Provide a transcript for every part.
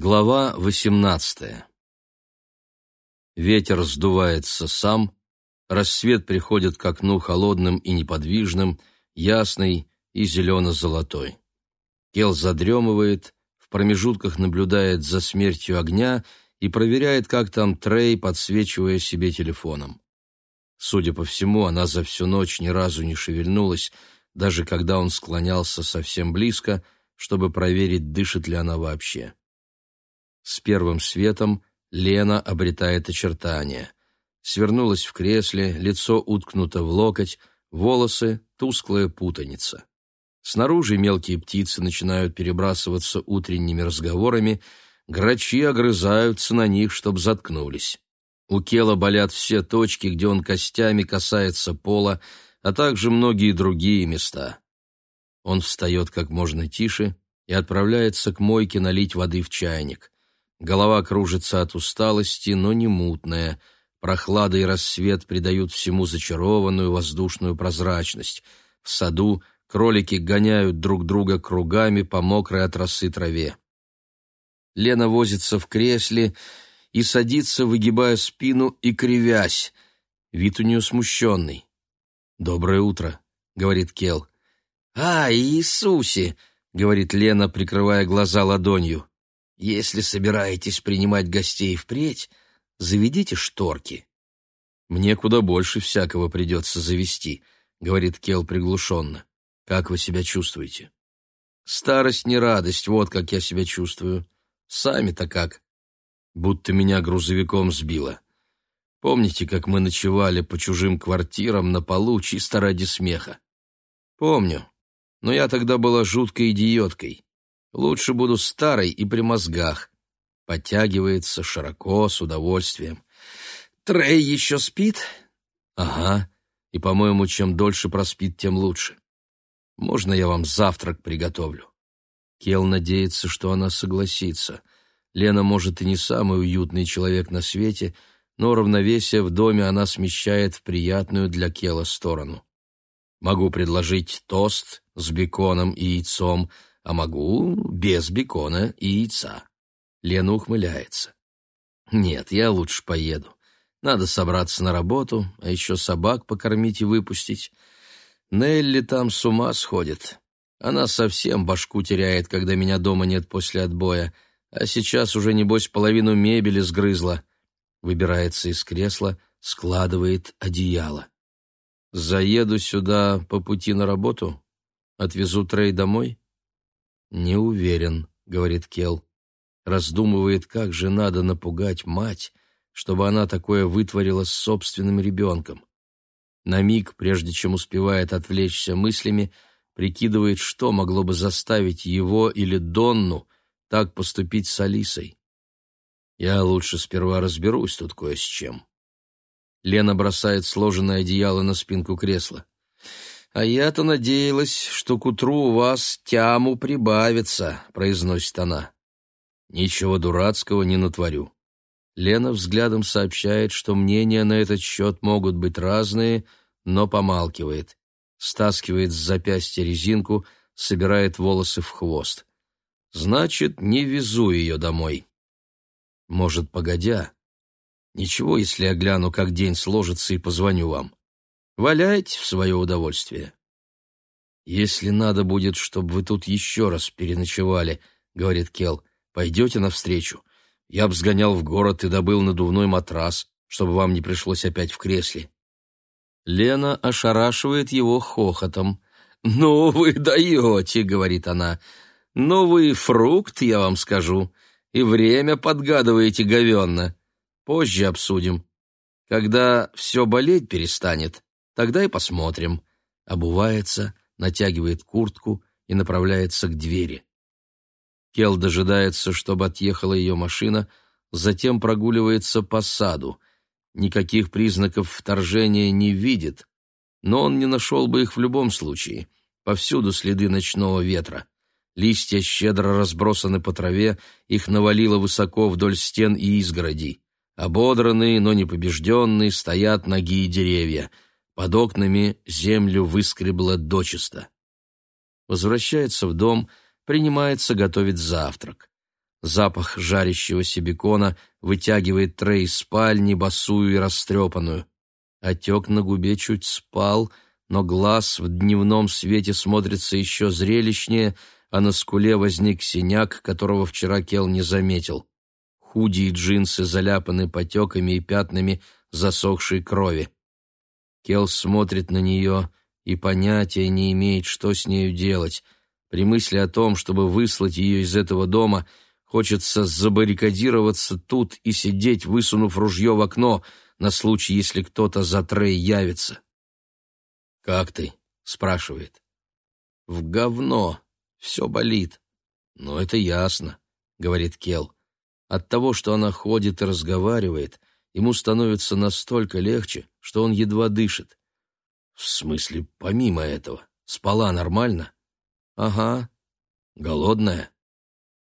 Глава 18. Ветер сдувается сам, рассвет приходит к окну холодным и неподвижным, ясный и зелено-золотой. Кел задремывает, в промежутках наблюдает за смертью огня и проверяет, как там Трей, подсвечивая себе телефоном. Судя по всему, она за всю ночь ни разу не шевельнулась, даже когда он склонялся совсем близко, чтобы проверить, дышит ли она вообще. С первым светом Лена обретает очертания. Свернулась в кресле, лицо уткнуто в локоть, волосы — тусклая путаница. Снаружи мелкие птицы начинают перебрасываться утренними разговорами, грачи огрызаются на них, чтоб заткнулись. У Кела болят все точки, где он костями касается пола, а также многие другие места. Он встает как можно тише и отправляется к мойке налить воды в чайник. Голова кружится от усталости, но не мутная. Прохлада и рассвет придают всему зачарованную воздушную прозрачность. В саду кролики гоняют друг друга кругами по мокрой от росы траве. Лена возится в кресле и садится, выгибая спину и кривясь. Вид у нее смущенный. «Доброе утро», — говорит Кел. «А, Иисусе!» — говорит Лена, прикрывая глаза ладонью. Если собираетесь принимать гостей впредь, заведите шторки. Мне куда больше всякого придется завести, говорит Кел приглушенно. Как вы себя чувствуете? Старость не радость, вот как я себя чувствую. Сами-то как? Будто меня грузовиком сбило. Помните, как мы ночевали по чужим квартирам на полу чисто ради смеха? Помню. Но я тогда была жуткой идиоткой. Лучше буду старой и при мозгах. Подтягивается широко, с удовольствием. Трей еще спит? Ага. И, по-моему, чем дольше проспит, тем лучше. Можно я вам завтрак приготовлю? Кел надеется, что она согласится. Лена, может, и не самый уютный человек на свете, но равновесие в доме она смещает в приятную для Кела сторону. Могу предложить тост с беконом и яйцом — а могу без бекона и яйца. Лена ухмыляется. Нет, я лучше поеду. Надо собраться на работу, а еще собак покормить и выпустить. Нелли там с ума сходит. Она совсем башку теряет, когда меня дома нет после отбоя, а сейчас уже, небось, половину мебели сгрызла. Выбирается из кресла, складывает одеяло. Заеду сюда по пути на работу, отвезу Трей домой. «Не уверен», — говорит Кел. Раздумывает, как же надо напугать мать, чтобы она такое вытворила с собственным ребенком. На миг, прежде чем успевает отвлечься мыслями, прикидывает, что могло бы заставить его или Донну так поступить с Алисой. Я лучше сперва разберусь тут кое с чем. Лена бросает сложенное одеяло на спинку кресла. «А я-то надеялась, что к утру у вас тяму прибавится», — произносит она. «Ничего дурацкого не натворю». Лена взглядом сообщает, что мнения на этот счет могут быть разные, но помалкивает. Стаскивает с запястья резинку, собирает волосы в хвост. «Значит, не везу ее домой». «Может, погодя?» «Ничего, если я гляну, как день сложится, и позвоню вам». Валяйте в свое удовольствие. Если надо будет, чтобы вы тут еще раз переночевали, говорит Кел, пойдете навстречу. Я б сгонял в город и добыл надувной матрас, чтобы вам не пришлось опять в кресле. Лена ошарашивает его хохотом. «Ну вы даете», — говорит она. «Ну вы фрукт, я вам скажу, и время подгадываете говенно. Позже обсудим. Когда все болеть перестанет, Тогда и посмотрим. Обувается, натягивает куртку и направляется к двери. Кел дожидается, чтобы отъехала ее машина, затем прогуливается по саду. Никаких признаков вторжения не видит, но он не нашел бы их в любом случае. Повсюду следы ночного ветра. Листья щедро разбросаны по траве, их навалило высоко вдоль стен и изгородей. Ободранные, но не побежденные, стоят ноги и деревья — под окнами землю выскребло дочисто. Возвращается в дом, принимается готовить завтрак. Запах жарящегося бекона вытягивает Трей из спальни, босую и растрепанную. Отек на губе чуть спал, но глаз в дневном свете смотрится еще зрелищнее, а на скуле возник синяк, которого вчера Кел не заметил. Худи и джинсы заляпаны потеками и пятнами засохшей крови. Кел смотрит на нее и понятия не имеет, что с нею делать. При мысли о том, чтобы выслать ее из этого дома, хочется забаррикадироваться тут и сидеть, высунув ружье в окно, на случай, если кто-то за Трей явится. «Как ты?» — спрашивает. «В говно. Все болит». «Ну, это ясно», — говорит Кел. От того, что она ходит и разговаривает, ему становится настолько легче, что он едва дышит. В смысле, помимо этого, спала нормально? Ага. Голодная?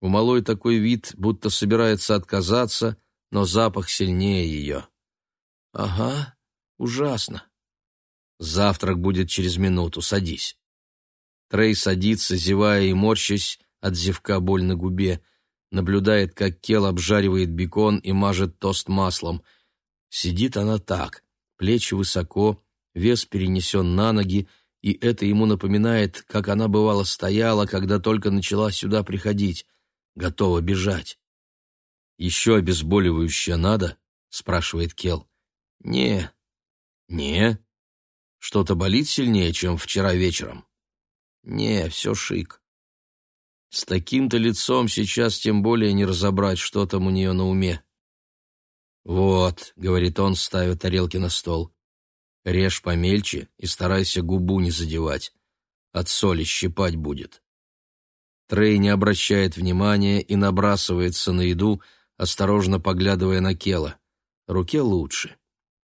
У малой такой вид, будто собирается отказаться, но запах сильнее ее. Ага, ужасно. Завтрак будет через минуту, садись. Трей садится, зевая и морщась от зевка боль на губе, наблюдает, как Кел обжаривает бекон и мажет тост маслом. Сидит она так, плечи высоко, вес перенесен на ноги, и это ему напоминает, как она бывало стояла, когда только начала сюда приходить, готова бежать. «Еще обезболивающее надо?» — спрашивает Кел. «Не». «Не? Что-то болит сильнее, чем вчера вечером?» «Не, все шик». С таким-то лицом сейчас тем более не разобрать, что там у нее на уме. «Вот», — говорит он, ставя тарелки на стол, — «режь помельче и старайся губу не задевать. От соли щипать будет». Трей не обращает внимания и набрасывается на еду, осторожно поглядывая на Кела. Руке лучше.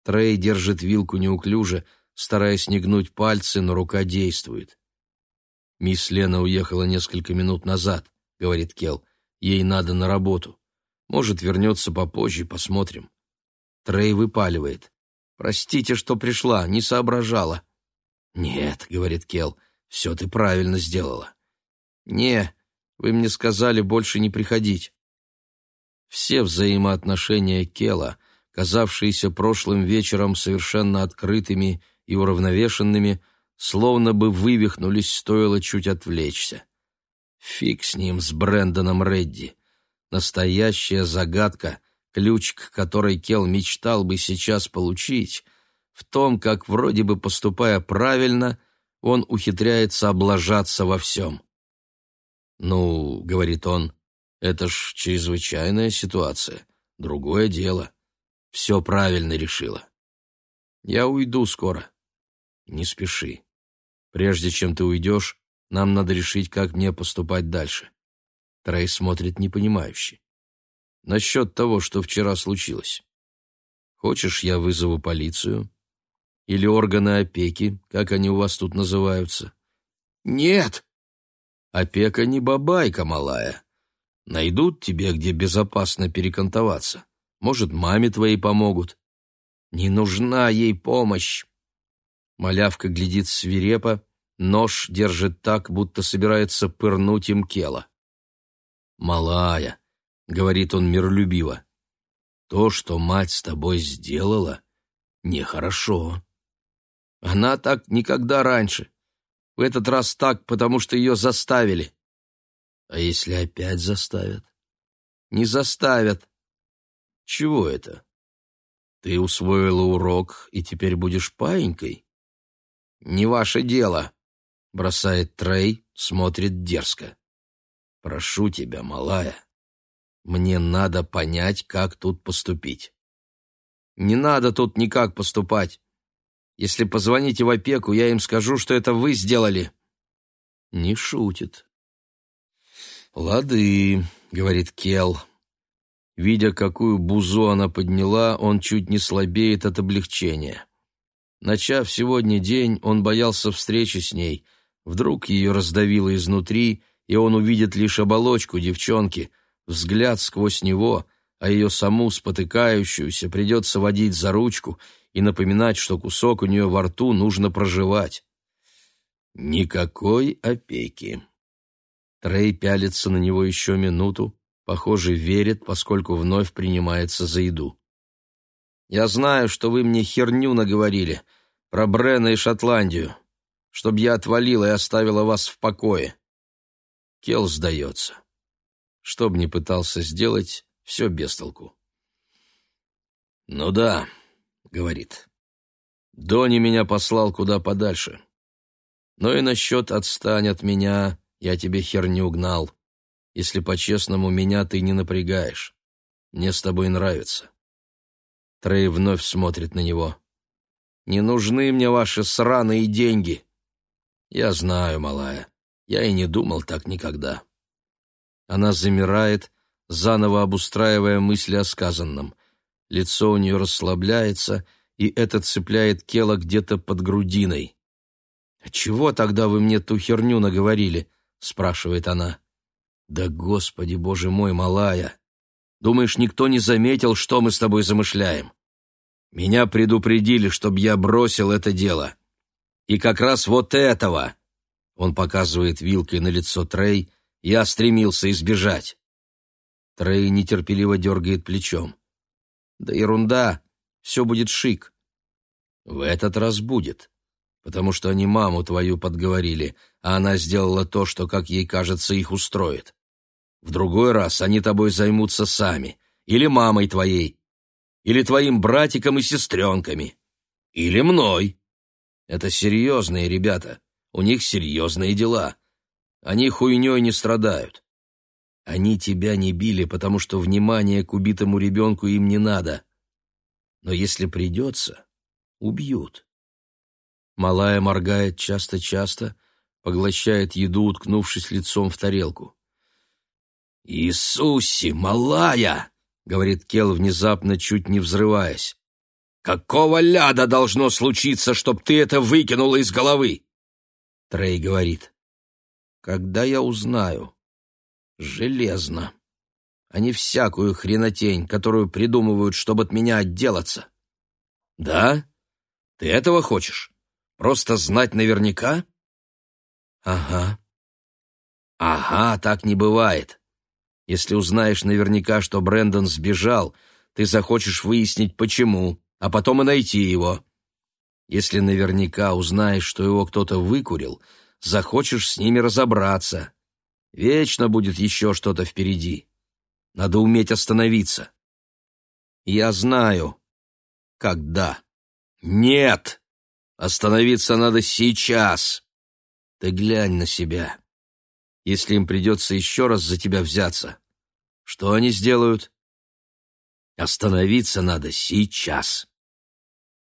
Трей держит вилку неуклюже, стараясь не гнуть пальцы, но рука действует. «Мисс Лена уехала несколько минут назад», — говорит Кел. «Ей надо на работу. Может, вернется попозже, посмотрим». Трей выпаливает. «Простите, что пришла, не соображала». «Нет», — говорит Кел, — «все ты правильно сделала». «Не, вы мне сказали больше не приходить». Все взаимоотношения Кела, казавшиеся прошлым вечером совершенно открытыми и уравновешенными, — словно бы вывихнулись, стоило чуть отвлечься. Фиг с ним, с Брэндоном Редди. Настоящая загадка, ключ к которой Кел мечтал бы сейчас получить, в том, как вроде бы поступая правильно, он ухитряется облажаться во всем. «Ну, — говорит он, — это ж чрезвычайная ситуация, другое дело. Все правильно решила. Я уйду скоро. Не спеши. Прежде чем ты уйдешь, нам надо решить, как мне поступать дальше. Трей смотрит непонимающе. Насчет того, что вчера случилось. Хочешь, я вызову полицию? Или органы опеки, как они у вас тут называются? Нет! Опека не бабайка малая. Найдут тебе, где безопасно перекантоваться. Может, маме твоей помогут. Не нужна ей помощь. Малявка глядит свирепо, нож держит так, будто собирается пырнуть им Кела. «Малая», — говорит он миролюбиво, — «то, что мать с тобой сделала, нехорошо». «Она так никогда раньше. В этот раз так, потому что ее заставили». «А если опять заставят?» «Не заставят». «Чего это?» «Ты усвоила урок и теперь будешь паинькой?» «Не ваше дело», — бросает Трей, смотрит дерзко. «Прошу тебя, малая, мне надо понять, как тут поступить». «Не надо тут никак поступать. Если позвоните в опеку, я им скажу, что это вы сделали». Не шутит. «Лады», — говорит Кел. Видя, какую бузу она подняла, он чуть не слабеет от облегчения. Начав сегодня день, он боялся встречи с ней. Вдруг ее раздавило изнутри, и он увидит лишь оболочку девчонки, взгляд сквозь него, а ее саму спотыкающуюся придется водить за ручку и напоминать, что кусок у нее во рту нужно проживать. Никакой опеки. Трей пялится на него еще минуту, Похоже, верит, поскольку вновь принимается за еду. «Я знаю, что вы мне херню наговорили про Брена и Шотландию, чтобы я отвалила и оставила вас в покое». Кел сдается. Что бы ни пытался сделать, все без толку. «Ну да», — говорит, — «Дони меня послал куда подальше. Но и насчет «отстань от меня» я тебе херню гнал. Если по-честному, меня ты не напрягаешь. Мне с тобой нравится». Трей вновь смотрит на него. «Не нужны мне ваши сраные деньги». «Я знаю, малая, я и не думал так никогда». Она замирает, заново обустраивая мысли о сказанном. Лицо у нее расслабляется, и это цепляет Кела где-то под грудиной. «А «Чего тогда вы мне ту херню наговорили?» — спрашивает она. «Да, Господи, Боже мой, малая! Думаешь, никто не заметил, что мы с тобой замышляем? Меня предупредили, чтобы я бросил это дело. И как раз вот этого!» Он показывает вилкой на лицо Трей. «Я стремился избежать». Трей нетерпеливо дергает плечом. «Да ерунда, все будет шик». «В этот раз будет, потому что они маму твою подговорили, а она сделала то, что, как ей кажется, их устроит. В другой раз они тобой займутся сами, или мамой твоей, или твоим братиком и сестренками, или мной. Это серьезные ребята, у них серьезные дела. Они хуйней не страдают. Они тебя не били, потому что внимания к убитому ребенку им не надо. Но если придется, убьют. Малая моргает часто-часто, поглощает еду, уткнувшись лицом в тарелку. «Иисусе, малая!» — говорит Кел, внезапно чуть не взрываясь. «Какого ляда должно случиться, чтоб ты это выкинула из головы?» Трей говорит. «Когда я узнаю?» «Железно. А не всякую хренотень, которую придумывают, чтобы от меня отделаться». «Да? Ты этого хочешь? Просто знать наверняка?» «Ага». «Ага, так не бывает. Если узнаешь наверняка, что Брэндон сбежал, ты захочешь выяснить, почему, а потом и найти его. Если наверняка узнаешь, что его кто-то выкурил, захочешь с ними разобраться. Вечно будет еще что-то впереди. Надо уметь остановиться. Я знаю. Когда? Нет! Остановиться надо сейчас. Ты глянь на себя если им придется еще раз за тебя взяться. Что они сделают? Остановиться надо сейчас.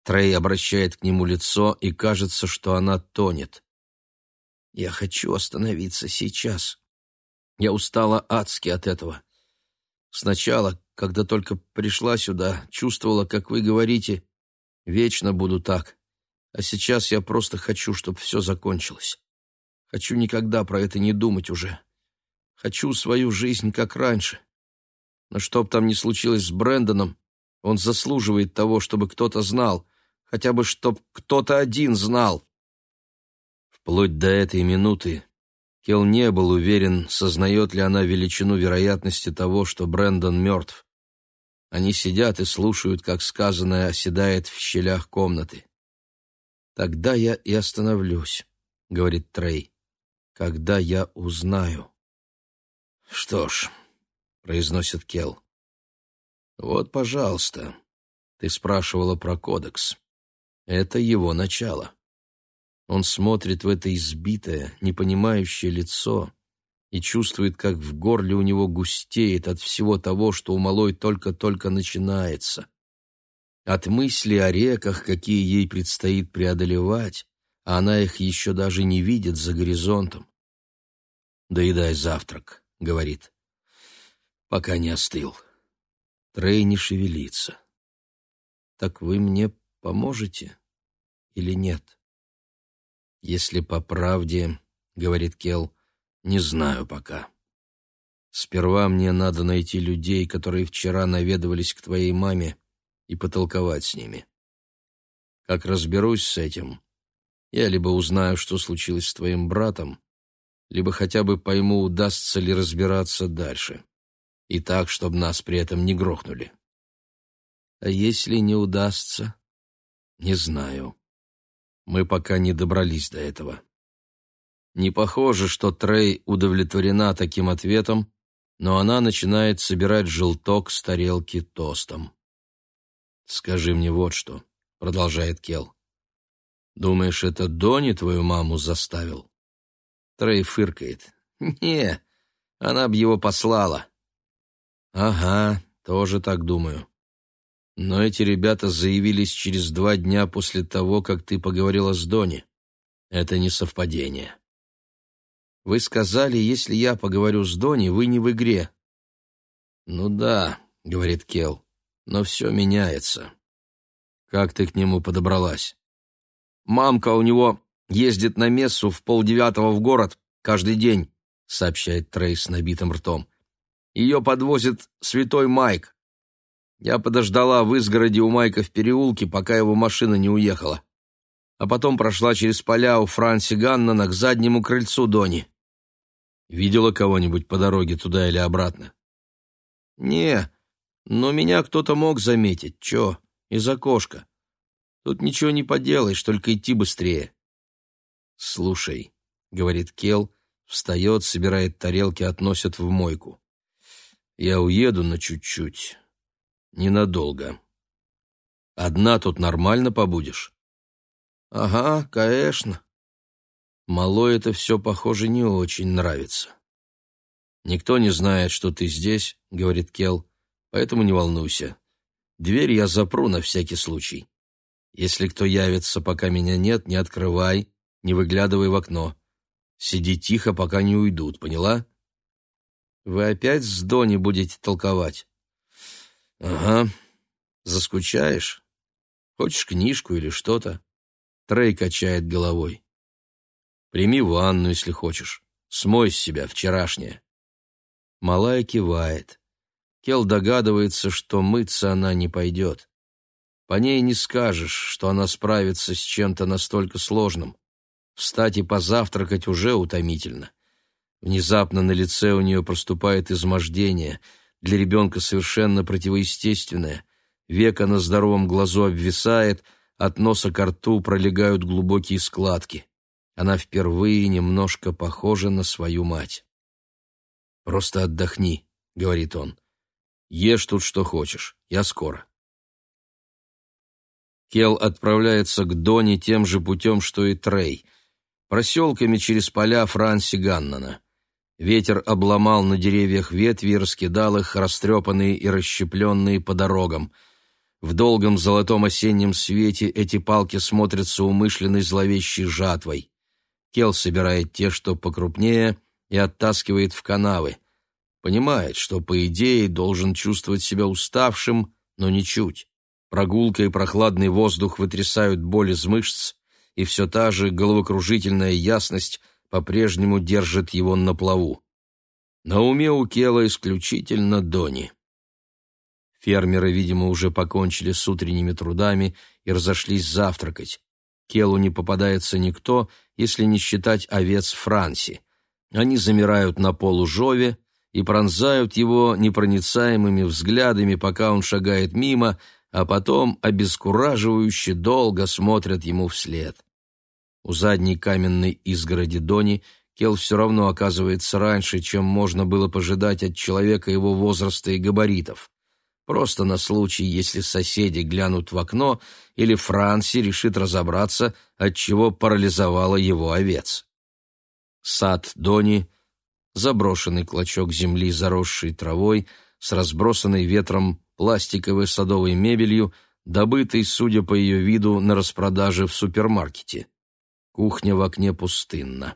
Трей обращает к нему лицо, и кажется, что она тонет. Я хочу остановиться сейчас. Я устала адски от этого. Сначала, когда только пришла сюда, чувствовала, как вы говорите, вечно буду так. А сейчас я просто хочу, чтобы все закончилось. Хочу никогда про это не думать уже. Хочу свою жизнь, как раньше. Но что бы там ни случилось с Брэндоном, он заслуживает того, чтобы кто-то знал, хотя бы чтоб кто-то один знал. Вплоть до этой минуты Келл не был уверен, сознает ли она величину вероятности того, что Брэндон мертв. Они сидят и слушают, как сказанное оседает в щелях комнаты. «Тогда я и остановлюсь», — говорит Трей когда я узнаю. Что ж, произносит Кел. Вот, пожалуйста. Ты спрашивала про кодекс. Это его начало. Он смотрит в это избитое, непонимающее лицо и чувствует, как в горле у него густеет от всего того, что у малой только-только начинается. От мысли о реках, какие ей предстоит преодолевать, а она их еще даже не видит за горизонтом. «Доедай завтрак», — говорит, — «пока не остыл». Трей не шевелится. «Так вы мне поможете или нет?» «Если по правде, — говорит Кел, — не знаю пока. Сперва мне надо найти людей, которые вчера наведывались к твоей маме, и потолковать с ними. Как разберусь с этим, я либо узнаю, что случилось с твоим братом, либо хотя бы пойму, удастся ли разбираться дальше. И так, чтобы нас при этом не грохнули. А если не удастся? Не знаю. Мы пока не добрались до этого. Не похоже, что Трей удовлетворена таким ответом, но она начинает собирать желток с тарелки тостом. «Скажи мне вот что», — продолжает Кел. «Думаешь, это Дони твою маму заставил?» Трей фыркает. «Не, она б его послала». «Ага, тоже так думаю. Но эти ребята заявились через два дня после того, как ты поговорила с Дони. Это не совпадение». «Вы сказали, если я поговорю с Дони, вы не в игре». «Ну да», — говорит Кел, — «но все меняется». «Как ты к нему подобралась?» «Мамка у него ездит на мессу в полдевятого в город каждый день», — сообщает Трей с набитым ртом. «Ее подвозит святой Майк. Я подождала в изгороде у Майка в переулке, пока его машина не уехала. А потом прошла через поля у Франси Ганнана к заднему крыльцу Дони. Видела кого-нибудь по дороге туда или обратно? Не, но меня кто-то мог заметить. Чё, из окошка. Тут ничего не поделаешь, только идти быстрее. Слушай, говорит Кел, встает, собирает тарелки, относит в мойку. Я уеду на чуть-чуть. Ненадолго. Одна тут нормально побудешь? Ага, конечно. Мало это все, похоже, не очень нравится. «Никто не знает, что ты здесь», — говорит Кел, — «поэтому не волнуйся. Дверь я запру на всякий случай. Если кто явится, пока меня нет, не открывай, не выглядывай в окно. Сиди тихо, пока не уйдут, поняла?» «Вы опять с Дони будете толковать?» «Ага. Заскучаешь? Хочешь книжку или что-то?» Трей качает головой. Прими ванну, если хочешь. Смой с себя вчерашнее. Малая кивает. Кел догадывается, что мыться она не пойдет. По ней не скажешь, что она справится с чем-то настолько сложным. Встать и позавтракать уже утомительно. Внезапно на лице у нее проступает измождение, для ребенка совершенно противоестественное. Века на здоровом глазу обвисает, от носа к рту пролегают глубокие складки. Она впервые немножко похожа на свою мать. «Просто отдохни», — говорит он. «Ешь тут что хочешь, я скоро». Кел отправляется к Доне тем же путем, что и Трей, проселками через поля Франси Ганнана. Ветер обломал на деревьях ветви и раскидал их, растрепанные и расщепленные по дорогам. В долгом золотом осеннем свете эти палки смотрятся умышленной зловещей жатвой. Кел собирает те, что покрупнее, и оттаскивает в канавы. Понимает, что, по идее, должен чувствовать себя уставшим, но ничуть. Прогулка и прохладный воздух вытрясают боль из мышц, и все та же головокружительная ясность по-прежнему держит его на плаву. На уме у Кела исключительно Дони. Фермеры, видимо, уже покончили с утренними трудами и разошлись завтракать. Келу не попадается никто, если не считать овец Франси. Они замирают на полу Жове и пронзают его непроницаемыми взглядами, пока он шагает мимо, а потом обескураживающе долго смотрят ему вслед. У задней каменной изгороди Дони Кел все равно оказывается раньше, чем можно было пожидать от человека его возраста и габаритов просто на случай, если соседи глянут в окно или Франси решит разобраться, от чего парализовала его овец. Сад Дони, заброшенный клочок земли, заросший травой, с разбросанной ветром пластиковой садовой мебелью, добытой, судя по ее виду, на распродаже в супермаркете. Кухня в окне пустынна.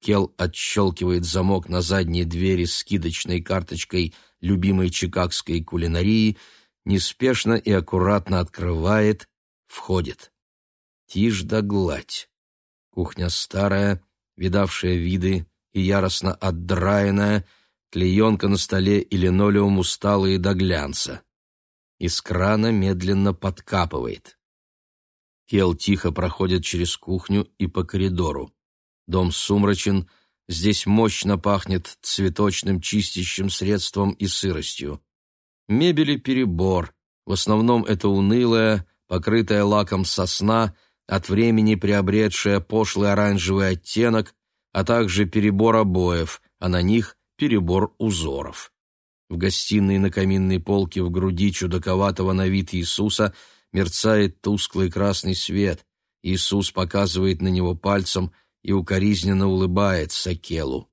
Кел отщелкивает замок на задней двери с скидочной карточкой любимой чикагской кулинарии, неспешно и аккуратно открывает, входит. Тишь да гладь. Кухня старая, видавшая виды и яростно отдраенная, клеенка на столе и линолеум усталые до глянца. Из крана медленно подкапывает. Кел тихо проходит через кухню и по коридору. Дом сумрачен, Здесь мощно пахнет цветочным чистящим средством и сыростью. Мебели перебор. В основном это унылая, покрытая лаком сосна, от времени приобретшая пошлый оранжевый оттенок, а также перебор обоев, а на них перебор узоров. В гостиной на каминной полке в груди чудаковатого на вид Иисуса мерцает тусклый красный свет. Иисус показывает на него пальцем и укоризненно улыбается Келу.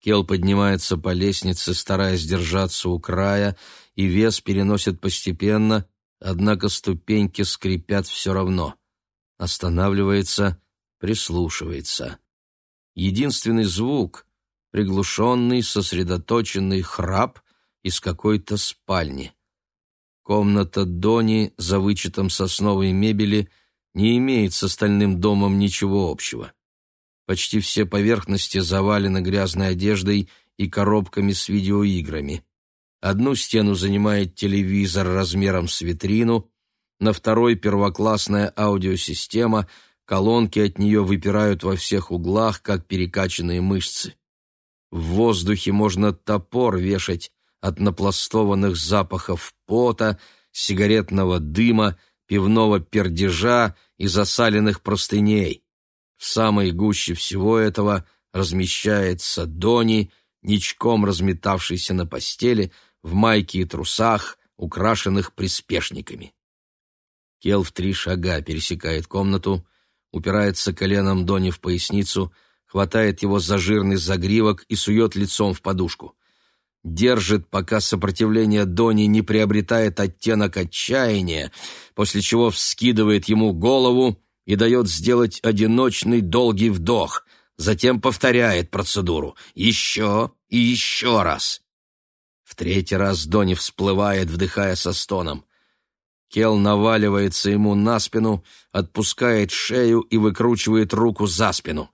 Кел поднимается по лестнице, стараясь держаться у края, и вес переносит постепенно, однако ступеньки скрипят все равно. Останавливается, прислушивается. Единственный звук — приглушенный, сосредоточенный храп из какой-то спальни. Комната Дони за вычетом сосновой мебели не имеет с остальным домом ничего общего. Почти все поверхности завалены грязной одеждой и коробками с видеоиграми. Одну стену занимает телевизор размером с витрину, на второй первоклассная аудиосистема, колонки от нее выпирают во всех углах, как перекачанные мышцы. В воздухе можно топор вешать от напластованных запахов пота, сигаретного дыма, пивного пердежа и засаленных простыней. В самой гуще всего этого размещается Дони, ничком разметавшийся на постели, в майке и трусах, украшенных приспешниками. Кел в три шага пересекает комнату, упирается коленом Дони в поясницу, хватает его за жирный загривок и сует лицом в подушку. Держит, пока сопротивление Дони не приобретает оттенок отчаяния, после чего вскидывает ему голову и дает сделать одиночный долгий вдох, затем повторяет процедуру еще и еще раз. В третий раз Дони всплывает, вдыхая со стоном. Кел наваливается ему на спину, отпускает шею и выкручивает руку за спину.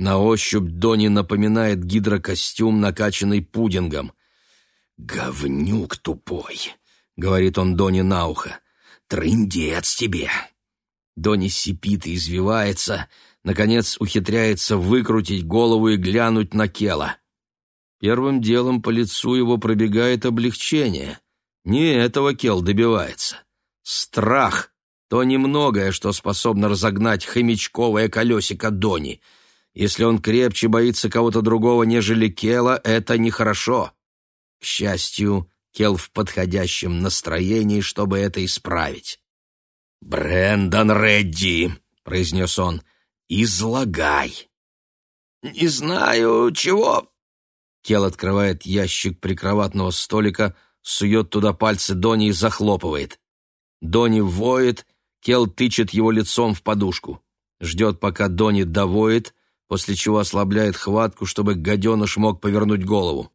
На ощупь Дони напоминает гидрокостюм, накачанный пудингом. «Говнюк тупой», — говорит он Дони на ухо. «Трындец тебе!» Дони сипит и извивается, наконец ухитряется выкрутить голову и глянуть на Кела. Первым делом по лицу его пробегает облегчение. Не этого Кел добивается. Страх — то немногое, что способно разогнать хомячковое колесико Дони. Если он крепче боится кого-то другого, нежели Кела, это нехорошо. К счастью, Кел в подходящем настроении, чтобы это исправить. «Брэндон Редди», — произнес он, — «излагай». «Не знаю, чего...» Кел открывает ящик прикроватного столика, сует туда пальцы Дони и захлопывает. Дони воет, Кел тычет его лицом в подушку. Ждет, пока Дони довоет, после чего ослабляет хватку, чтобы гаденыш мог повернуть голову.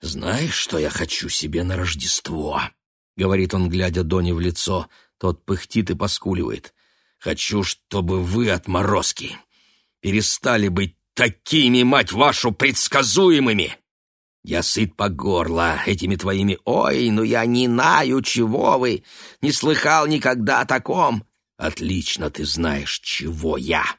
«Знаешь, что я хочу себе на Рождество?» — говорит он, глядя Дони в лицо, тот пыхтит и поскуливает. «Хочу, чтобы вы, отморозки, перестали быть такими, мать вашу, предсказуемыми! Я сыт по горло этими твоими «Ой, ну я не знаю, чего вы! Не слыхал никогда о таком!» «Отлично ты знаешь, чего я!»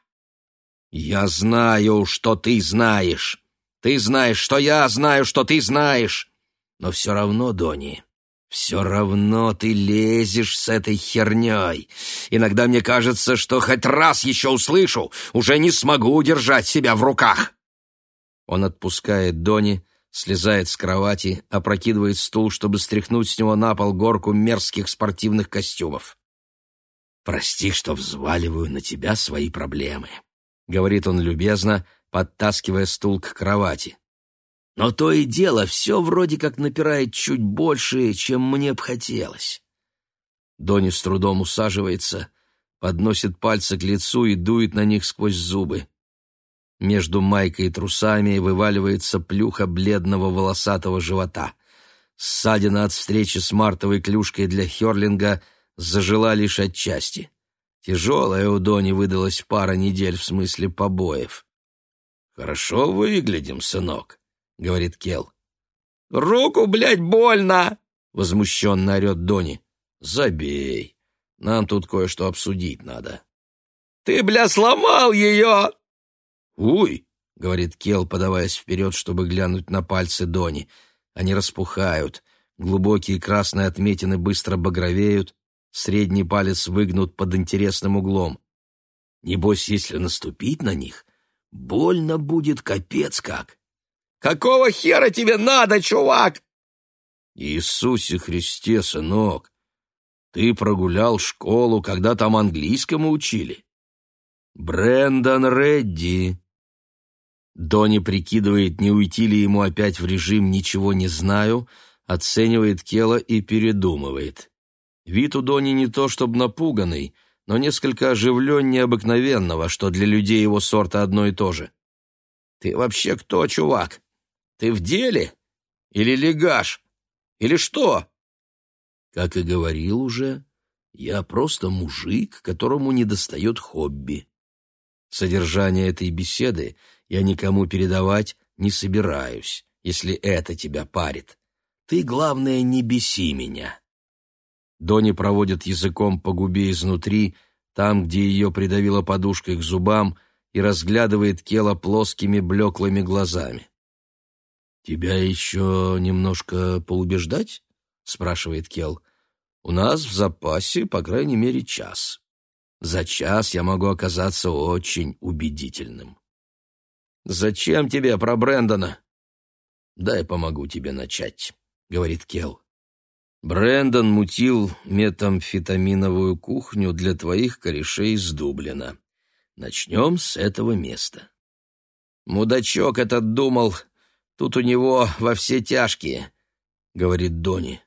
«Я знаю, что ты знаешь! Ты знаешь, что я знаю, что ты знаешь!» «Но все равно, Дони, все равно ты лезешь с этой херней. Иногда мне кажется, что хоть раз еще услышу, уже не смогу удержать себя в руках. Он отпускает Дони, слезает с кровати, опрокидывает стул, чтобы стряхнуть с него на пол горку мерзких спортивных костюмов. «Прости, что взваливаю на тебя свои проблемы», — говорит он любезно, подтаскивая стул к кровати. Но то и дело, все вроде как напирает чуть больше, чем мне б хотелось. Дони с трудом усаживается, подносит пальцы к лицу и дует на них сквозь зубы. Между майкой и трусами вываливается плюха бледного волосатого живота. Ссадина от встречи с мартовой клюшкой для херлинга зажила лишь отчасти. Тяжелая у Дони выдалась пара недель в смысле побоев. «Хорошо выглядим, сынок», — говорит Кел. «Руку, блядь, больно!» — возмущенно орет Дони. «Забей. Нам тут кое-что обсудить надо». «Ты, бля, сломал ее!» «Уй!» — говорит Кел, подаваясь вперед, чтобы глянуть на пальцы Дони. Они распухают, глубокие красные отметины быстро багровеют, средний палец выгнут под интересным углом. Небось, если наступить на них, больно будет капец как. «Какого хера тебе надо, чувак?» «Иисусе Христе, сынок, ты прогулял школу, когда там английскому учили?» «Брэндон Редди!» Донни прикидывает, не уйти ли ему опять в режим «ничего не знаю», оценивает Кела и передумывает. Вид у Дони не то чтобы напуганный, но несколько оживленнее обыкновенного, что для людей его сорта одно и то же. «Ты вообще кто, чувак? Ты в деле? Или легаш? Или что?» Как и говорил уже, я просто мужик, которому недостает хобби. Содержание этой беседы я никому передавать не собираюсь, если это тебя парит. Ты, главное, не беси меня. Дони проводит языком по губе изнутри, там, где ее придавило подушкой к зубам, и разглядывает Кела плоскими блеклыми глазами. «Тебя еще немножко поубеждать?» — спрашивает Кел. «У нас в запасе, по крайней мере, час. За час я могу оказаться очень убедительным». «Зачем тебе про Брэндона?» «Дай помогу тебе начать», — говорит Кел. Брендон мутил метамфетаминовую кухню для твоих корешей из Дублина. Начнем с этого места. Мудачок этот думал, тут у него во все тяжкие, — говорит Дони.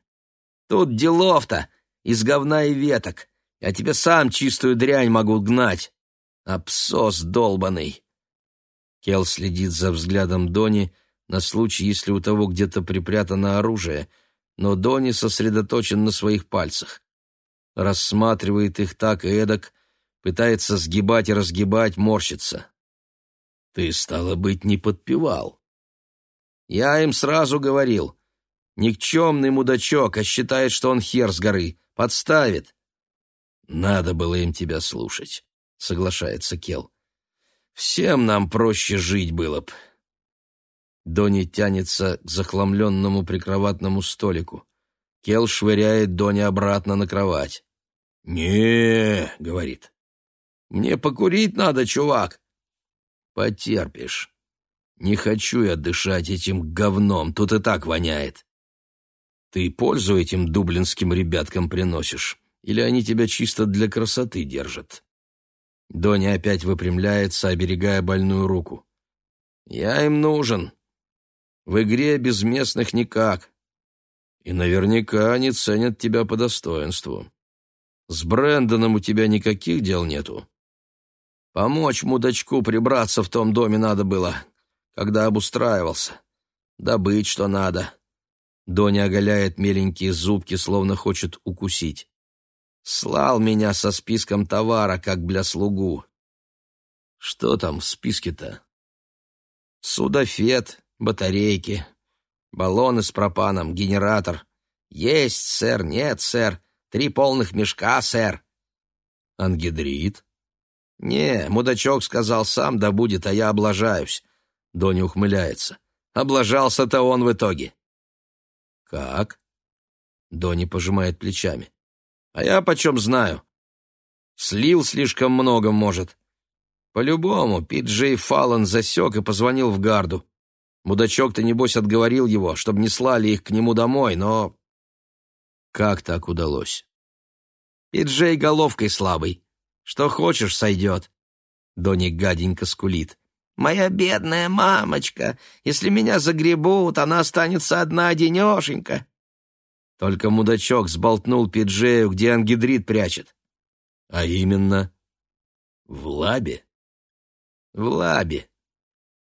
Тут делов-то из говна и веток. Я тебе сам чистую дрянь могу гнать. Абсос долбаный. Кел следит за взглядом Дони на случай, если у того где-то припрятано оружие — но Дони сосредоточен на своих пальцах. Рассматривает их так и эдак, пытается сгибать и разгибать, морщится. «Ты, стало быть, не подпевал». «Я им сразу говорил. Никчемный мудачок, а считает, что он хер с горы. Подставит». «Надо было им тебя слушать», — соглашается Кел. «Всем нам проще жить было б». Дони тянется к захламленному прикроватному столику. Кел швыряет Дони обратно на кровать. не говорит. «Мне покурить надо, чувак». «Потерпишь. Не хочу я дышать этим говном, тут и так воняет». «Ты пользу этим дублинским ребяткам приносишь, или они тебя чисто для красоты держат?» Дони опять выпрямляется, оберегая больную руку. «Я им нужен. В игре без местных никак. И наверняка они ценят тебя по достоинству. С Брэндоном у тебя никаких дел нету. Помочь мудачку прибраться в том доме надо было, когда обустраивался. Добыть, что надо. Доня оголяет меленькие зубки, словно хочет укусить. Слал меня со списком товара, как бля слугу. Что там в списке-то? Судафет, батарейки, баллоны с пропаном, генератор. Есть, сэр, нет, сэр. Три полных мешка, сэр. Ангидрит? Не, мудачок сказал сам, да будет, а я облажаюсь. Дони ухмыляется. Облажался-то он в итоге. Как? Дони пожимает плечами. А я почем знаю? Слил слишком много, может. По-любому, Пит Джей Фаллон засек и позвонил в гарду. Мудачок-то, небось, отговорил его, чтобы не слали их к нему домой, но... Как так удалось? Пиджей головкой слабый. Что хочешь, сойдет. Дони гаденько скулит. «Моя бедная мамочка! Если меня загребут, она останется одна денешенька!» Только мудачок сболтнул Пиджею, где ангидрит прячет. А именно, в лабе. В лабе,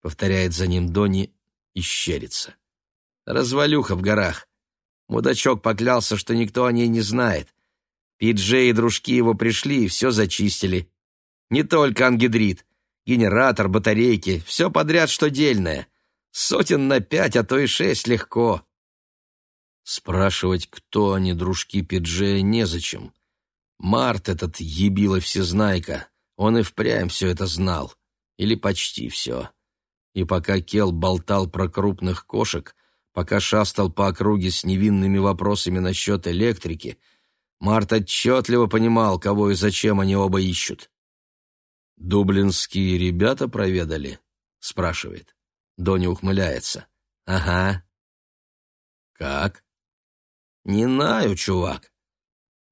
повторяет за ним Дони и щерится. Развалюха в горах. Мудачок поклялся, что никто о ней не знает. Пиджей и дружки его пришли и все зачистили. Не только ангидрит, генератор, батарейки, все подряд, что дельное. Сотен на пять, а то и шесть легко. Спрашивать, кто они, дружки Пиджея, незачем. Март этот ебила всезнайка, он и впрямь все это знал. Или почти все И пока Кел болтал про крупных кошек, пока шастал по округе с невинными вопросами насчет электрики, Март отчетливо понимал, кого и зачем они оба ищут. «Дублинские ребята проведали?» — спрашивает. Дони ухмыляется. «Ага». «Как?» «Не знаю, чувак.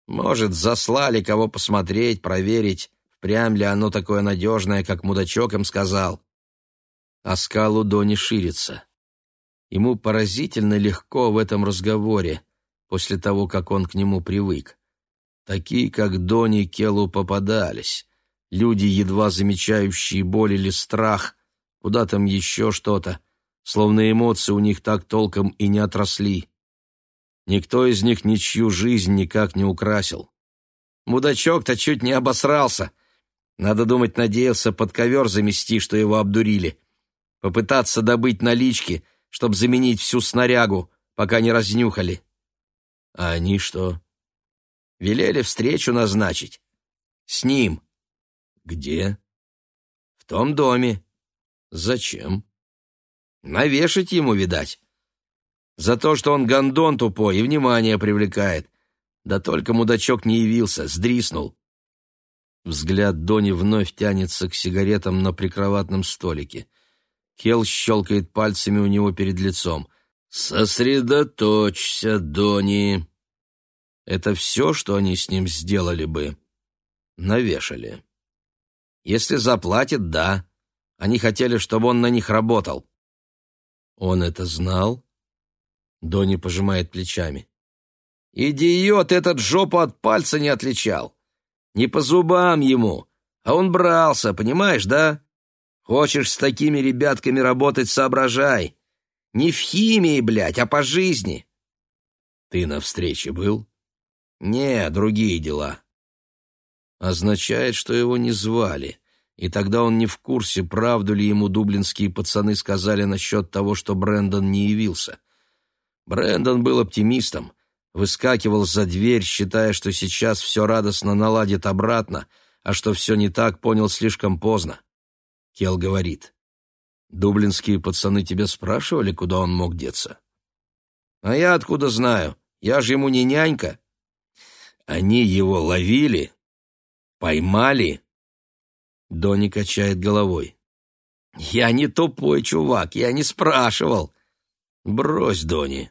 Может, заслали кого посмотреть, проверить, впрямь ли оно такое надежное, как мудачок им сказал». А скалу Дони ширится. Ему поразительно легко в этом разговоре, после того, как он к нему привык. Такие, как Дони, Келу попадались. Люди, едва замечающие боль или страх, куда там еще что-то, словно эмоции у них так толком и не отросли. Никто из них ничью жизнь никак не украсил. Мудачок-то чуть не обосрался. Надо думать, надеялся под ковер замести, что его обдурили. Попытаться добыть налички — чтобы заменить всю снарягу, пока не разнюхали. А они что? Велели встречу назначить. С ним. Где? В том доме. Зачем? Навешать ему, видать. За то, что он гондон тупой и внимание привлекает. Да только мудачок не явился, сдриснул. Взгляд Дони вновь тянется к сигаретам на прикроватном столике. Хел щелкает пальцами у него перед лицом. «Сосредоточься, Дони!» Это все, что они с ним сделали бы. Навешали. Если заплатит, да. Они хотели, чтобы он на них работал. Он это знал? Дони пожимает плечами. Идиот этот жопу от пальца не отличал. Не по зубам ему, а он брался, понимаешь, да? Хочешь с такими ребятками работать, соображай. Не в химии, блядь, а по жизни. Ты на встрече был? Не, другие дела. Означает, что его не звали, и тогда он не в курсе, правду ли ему дублинские пацаны сказали насчет того, что Брэндон не явился. Брэндон был оптимистом, выскакивал за дверь, считая, что сейчас все радостно наладит обратно, а что все не так, понял слишком поздно. Кел говорит. «Дублинские пацаны тебя спрашивали, куда он мог деться?» «А я откуда знаю? Я же ему не нянька». «Они его ловили? Поймали?» Дони качает головой. «Я не тупой чувак, я не спрашивал». «Брось, Дони.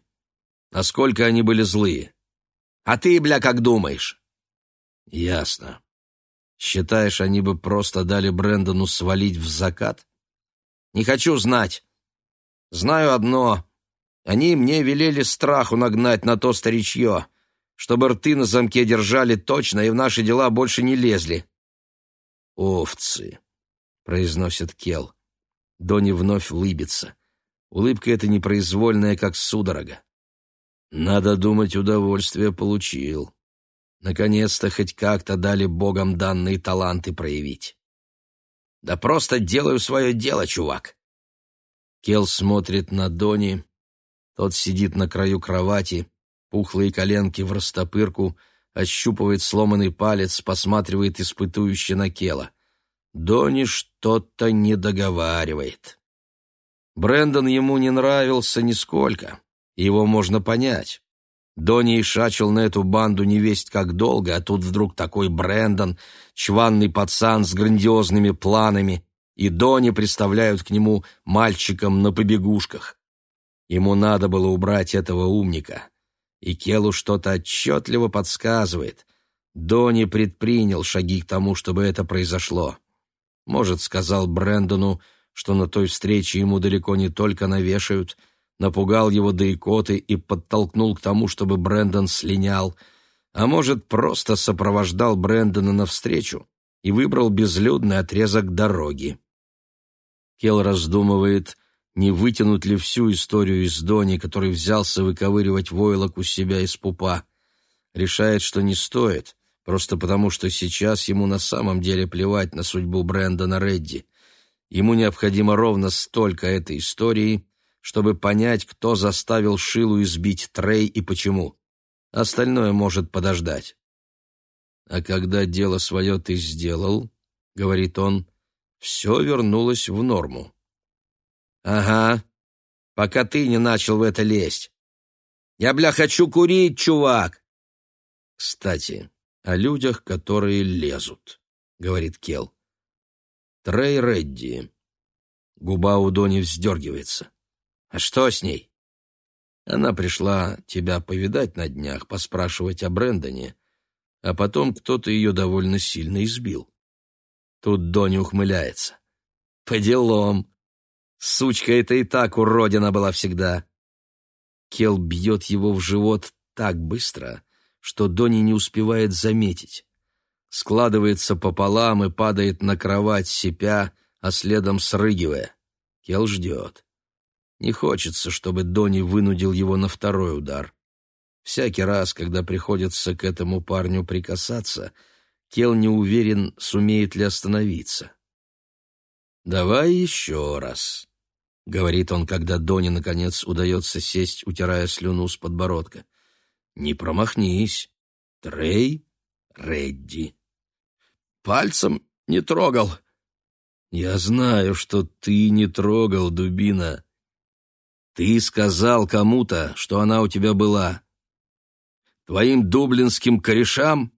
Насколько они были злые?» «А ты, бля, как думаешь?» «Ясно. Считаешь, они бы просто дали Брэндону свалить в закат? Не хочу знать. Знаю одно. Они мне велели страху нагнать на то старичье, чтобы рты на замке держали точно и в наши дела больше не лезли. «Овцы», — произносит Кел. Донни вновь улыбится. Улыбка эта непроизвольная, как судорога. Надо думать, удовольствие получил. Наконец-то хоть как-то дали богом данные таланты проявить. Да просто делаю свое дело, чувак. Кел смотрит на Дони. Тот сидит на краю кровати, пухлые коленки в растопырку, ощупывает сломанный палец, посматривает испытующе на Кела. Дони что-то не договаривает. Брендон ему не нравился нисколько. Его можно понять. Донни шачил на эту банду невесть как долго, а тут вдруг такой Брэндон, чванный пацан с грандиозными планами, и Донни представляют к нему мальчиком на побегушках. Ему надо было убрать этого умника. И Келу что-то отчетливо подсказывает. Донни предпринял шаги к тому, чтобы это произошло. Может, сказал Брэндону, что на той встрече ему далеко не только навешают — напугал его до икоты и подтолкнул к тому, чтобы Брэндон слинял, а может, просто сопровождал Брэндона навстречу и выбрал безлюдный отрезок дороги. Кел раздумывает, не вытянуть ли всю историю из Дони, который взялся выковыривать войлок у себя из пупа. Решает, что не стоит, просто потому что сейчас ему на самом деле плевать на судьбу Брэндона Редди. Ему необходимо ровно столько этой истории, чтобы понять, кто заставил Шилу избить Трей и почему. Остальное может подождать. «А когда дело свое ты сделал, — говорит он, — все вернулось в норму. Ага, пока ты не начал в это лезть. Я, бля, хочу курить, чувак. Кстати, о людях, которые лезут, говорит Кел. Трей Редди. Губа у Дони вздергивается. А что с ней? Она пришла тебя повидать на днях, поспрашивать о Брэндоне, а потом кто-то ее довольно сильно избил. Тут Дони ухмыляется. По делам. Сучка это и так уродина была всегда. Кел бьет его в живот так быстро, что Дони не успевает заметить. Складывается пополам и падает на кровать, сипя, а следом срыгивая. Кел ждет. Не хочется, чтобы Дони вынудил его на второй удар. Всякий раз, когда приходится к этому парню прикасаться, Кел не уверен, сумеет ли остановиться. «Давай еще раз», — говорит он, когда Дони, наконец, удается сесть, утирая слюну с подбородка. «Не промахнись. Трей Редди». «Пальцем не трогал». «Я знаю, что ты не трогал, дубина. Ты сказал кому-то, что она у тебя была. Твоим дублинским корешам?»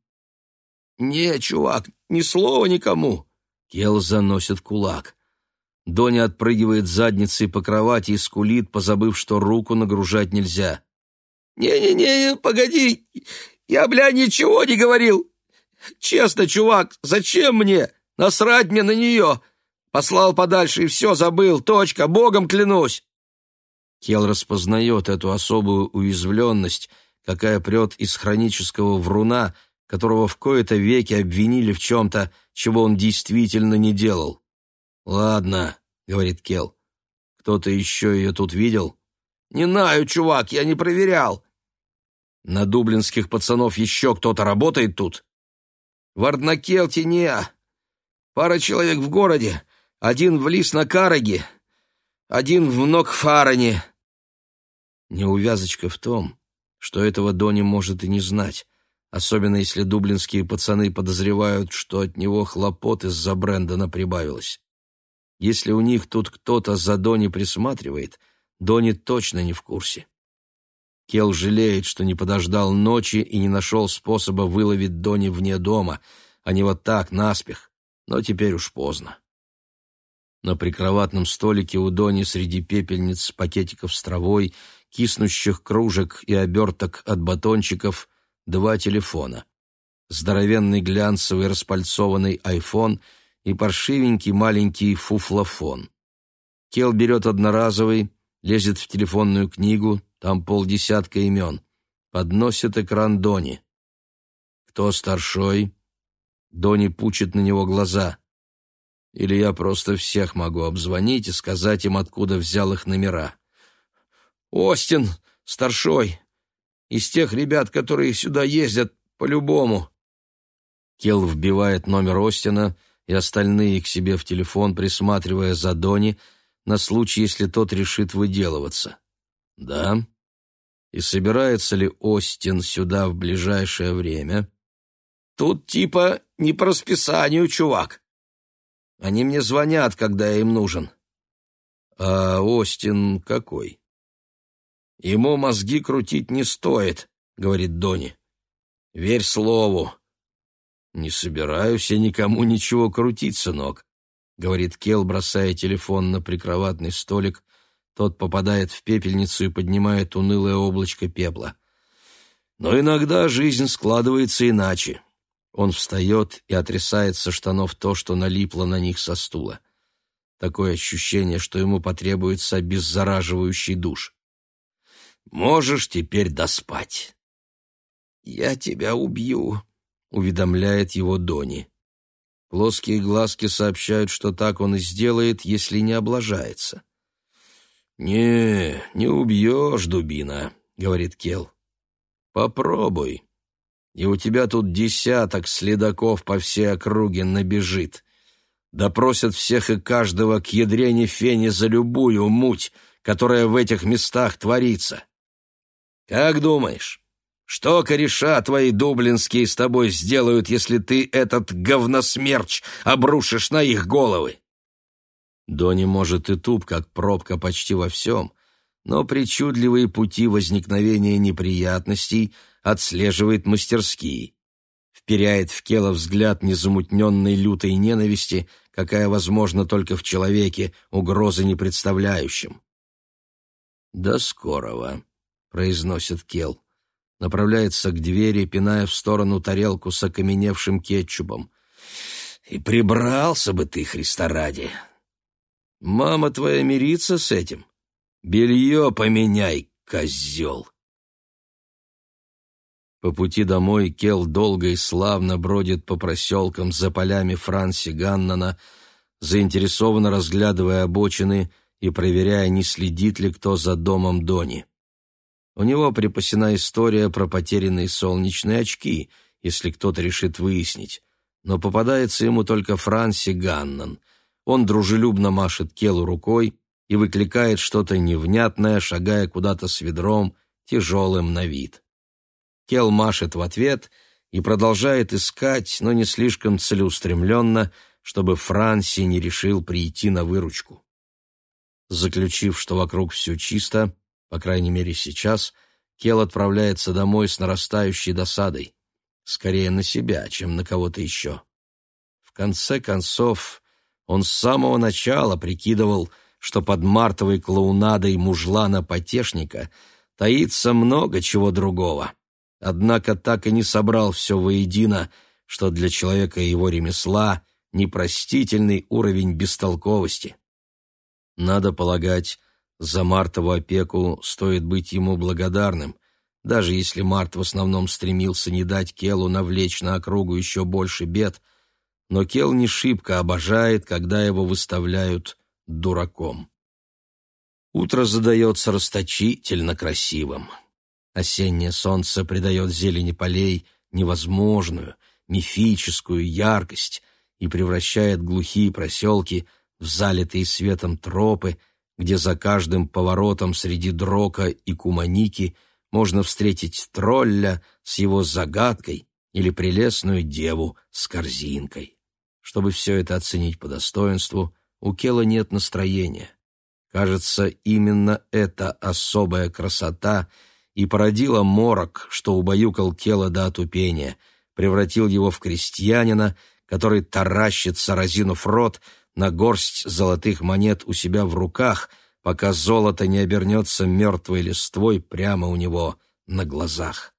«Не, чувак, ни слова никому». Кел заносит кулак. Доня отпрыгивает задницей по кровати и скулит, позабыв, что руку нагружать нельзя. «Не-не-не, погоди, я, бля, ничего не говорил. Честно, чувак, зачем мне? Насрать мне на нее. Послал подальше и все, забыл, точка, богом клянусь». Кел распознает эту особую уязвленность, какая прет из хронического вруна, которого в кои-то веки обвинили в чем-то, чего он действительно не делал. «Ладно», — говорит Кел. «Кто-то еще ее тут видел?» «Не знаю, чувак, я не проверял». «На дублинских пацанов еще кто-то работает тут?» «В Арднакелте не. Пара человек в городе. Один в Лис на Караге, один в Нокфаране». Неувязочка в том, что этого Дони может и не знать, особенно если дублинские пацаны подозревают, что от него хлопот из-за Брэндона прибавилось. Если у них тут кто-то за Дони присматривает, Дони точно не в курсе. Кел жалеет, что не подождал ночи и не нашел способа выловить Дони вне дома, а не вот так, наспех, но теперь уж поздно. На прикроватном столике у Дони среди пепельниц, пакетиков с травой, киснущих кружек и оберток от батончиков два телефона. Здоровенный глянцевый распальцованный айфон — и паршивенький маленький фуфлофон. Кел берет одноразовый, лезет в телефонную книгу, там полдесятка имен. Подносит экран Дони. Кто старшой? Дони пучит на него глаза. Или я просто всех могу обзвонить и сказать им, откуда взял их номера. «Остин, старшой, из тех ребят, которые сюда ездят по-любому». Кел вбивает номер Остина, и остальные к себе в телефон, присматривая за Дони на случай, если тот решит выделываться. «Да? И собирается ли Остин сюда в ближайшее время?» «Тут типа не по расписанию, чувак. Они мне звонят, когда я им нужен». «А Остин какой?» «Ему мозги крутить не стоит», — говорит Дони. «Верь слову. «Не собираюсь я никому ничего крутить, сынок», — говорит Кел, бросая телефон на прикроватный столик. Тот попадает в пепельницу и поднимает унылое облачко пепла. «Но иногда жизнь складывается иначе». Он встает и отрясает со штанов то, что налипло на них со стула. Такое ощущение, что ему потребуется обеззараживающий душ. «Можешь теперь доспать». «Я тебя убью», уведомляет его Дони. Плоские глазки сообщают, что так он и сделает, если не облажается. «Не, не убьешь, дубина», — говорит Кел. «Попробуй. И у тебя тут десяток следаков по всей округе набежит. Допросят всех и каждого к ядрене фене за любую муть, которая в этих местах творится. Как думаешь, что кореша твои дублинские с тобой сделают, если ты этот говносмерч обрушишь на их головы? Дони может и туп, как пробка почти во всем, но причудливые пути возникновения неприятностей отслеживает мастерски, вперяет в Кела взгляд незамутненной лютой ненависти, какая возможна только в человеке, угрозы не представляющем. «До скорого», — произносит Кел. Направляется к двери, пиная в сторону тарелку с окаменевшим кетчупом. «И прибрался бы ты, Христа ради!» «Мама твоя мирится с этим? Белье поменяй, козел!» По пути домой Кел долго и славно бродит по проселкам за полями Франси Ганнана, заинтересованно разглядывая обочины и проверяя, не следит ли кто за домом Дони. У него припасена история про потерянные солнечные очки, если кто-то решит выяснить. Но попадается ему только Франси Ганнан. Он дружелюбно машет Келу рукой и выкликает что-то невнятное, шагая куда-то с ведром, тяжелым на вид. Кел машет в ответ и продолжает искать, но не слишком целеустремленно, чтобы Франси не решил прийти на выручку. Заключив, что вокруг все чисто, по крайней мере сейчас, Кел отправляется домой с нарастающей досадой. Скорее на себя, чем на кого-то еще. В конце концов, он с самого начала прикидывал, что под мартовой клоунадой мужлана-потешника таится много чего другого. Однако так и не собрал все воедино, что для человека его ремесла непростительный уровень бестолковости. Надо полагать, за Мартову опеку стоит быть ему благодарным, даже если Март в основном стремился не дать Келу навлечь на округу еще больше бед, но Кел не шибко обожает, когда его выставляют дураком. Утро задается расточительно красивым. Осеннее солнце придает зелени полей невозможную, мифическую яркость и превращает глухие проселки в залитые светом тропы, где за каждым поворотом среди дрока и куманики можно встретить тролля с его загадкой или прелестную деву с корзинкой. Чтобы все это оценить по достоинству, у Кела нет настроения. Кажется, именно эта особая красота — и породила морок, что убаюкал Кела до отупения, превратил его в крестьянина, который таращится, разинув рот, на горсть золотых монет у себя в руках, пока золото не обернется мертвой листвой прямо у него на глазах.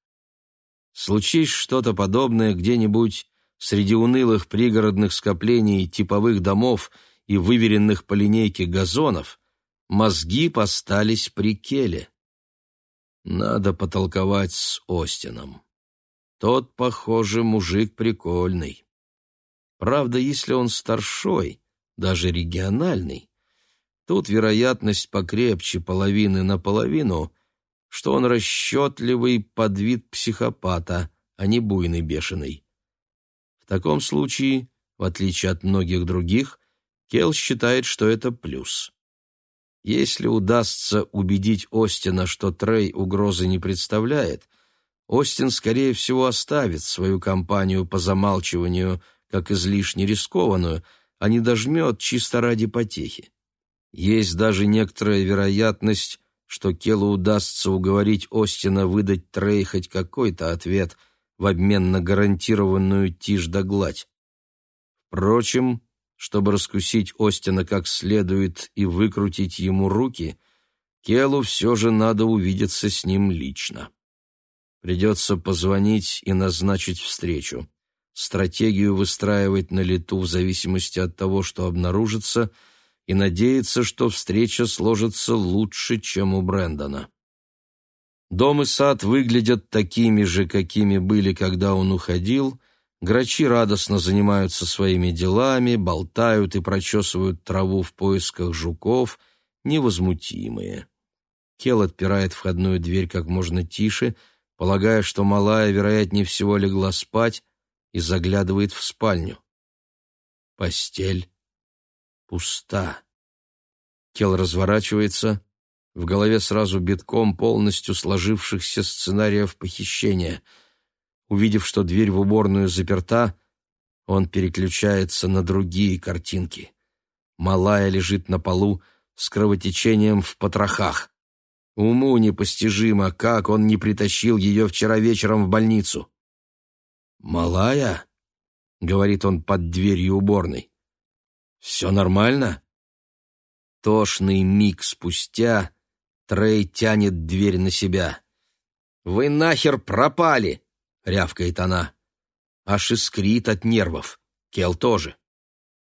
Случись что-то подобное где-нибудь среди унылых пригородных скоплений типовых домов и выверенных по линейке газонов, мозги постались при келе. Надо потолковать с Остином. Тот, похоже, мужик прикольный. Правда, если он старшой, даже региональный, тут вероятность покрепче половины на половину, что он расчетливый под вид психопата, а не буйный бешеный. В таком случае, в отличие от многих других, Келл считает, что это плюс. Если удастся убедить Остина, что Трей угрозы не представляет, Остин, скорее всего, оставит свою компанию по замалчиванию как излишне рискованную, а не дожмет чисто ради потехи. Есть даже некоторая вероятность, что Келлу удастся уговорить Остина выдать Трей хоть какой-то ответ в обмен на гарантированную тишь да гладь. Впрочем, чтобы раскусить Остина как следует и выкрутить ему руки, Келу все же надо увидеться с ним лично. Придется позвонить и назначить встречу. Стратегию выстраивать на лету в зависимости от того, что обнаружится, и надеяться, что встреча сложится лучше, чем у Брэндона. Дом и сад выглядят такими же, какими были, когда он уходил, Грачи радостно занимаются своими делами, болтают и прочесывают траву в поисках жуков, невозмутимые. Кел отпирает входную дверь как можно тише, полагая, что малая, вероятнее всего, легла спать, и заглядывает в спальню. Постель пуста. Кел разворачивается, в голове сразу битком полностью сложившихся сценариев похищения — Увидев, что дверь в уборную заперта, он переключается на другие картинки. Малая лежит на полу с кровотечением в потрохах. Уму непостижимо, как он не притащил ее вчера вечером в больницу. «Малая?» — говорит он под дверью уборной. «Все нормально?» Тошный миг спустя Трей тянет дверь на себя. «Вы нахер пропали!» — рявкает она. Аж искрит от нервов. Кел тоже.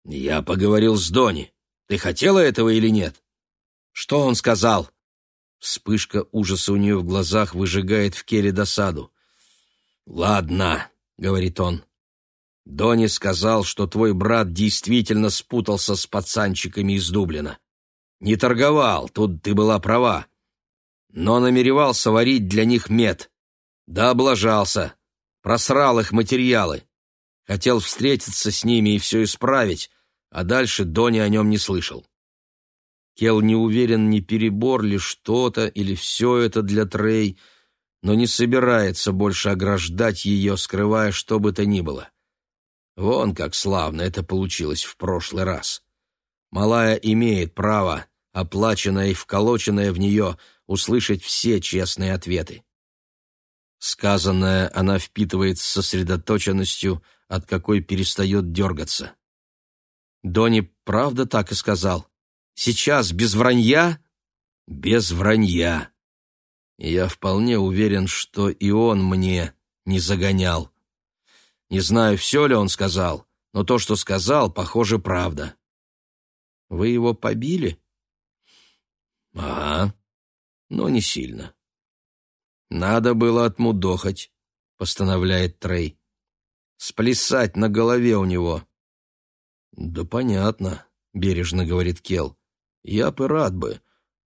«Я поговорил с Дони. Ты хотела этого или нет?» «Что он сказал?» Вспышка ужаса у нее в глазах выжигает в Келе досаду. «Ладно», — говорит он. «Дони сказал, что твой брат действительно спутался с пацанчиками из Дублина. Не торговал, тут ты была права. Но намеревался варить для них мед. Да облажался. Просрал их материалы. Хотел встретиться с ними и все исправить, а дальше Дони о нем не слышал. Кел не уверен, не перебор ли что-то или все это для Трей, но не собирается больше ограждать ее, скрывая что бы то ни было. Вон как славно это получилось в прошлый раз. Малая имеет право, оплаченное и вколоченное в нее, услышать все честные ответы. Сказанное она впитывает с сосредоточенностью, от какой перестает дергаться. Дони правда так и сказал. Сейчас без вранья? Без вранья. Я вполне уверен, что и он мне не загонял. Не знаю, все ли он сказал, но то, что сказал, похоже, правда. Вы его побили? Ага, но не сильно. Надо было отмудохать, постановляет Трей. Сплясать на голове у него. Да понятно, бережно говорит Кел. Я бы рад бы,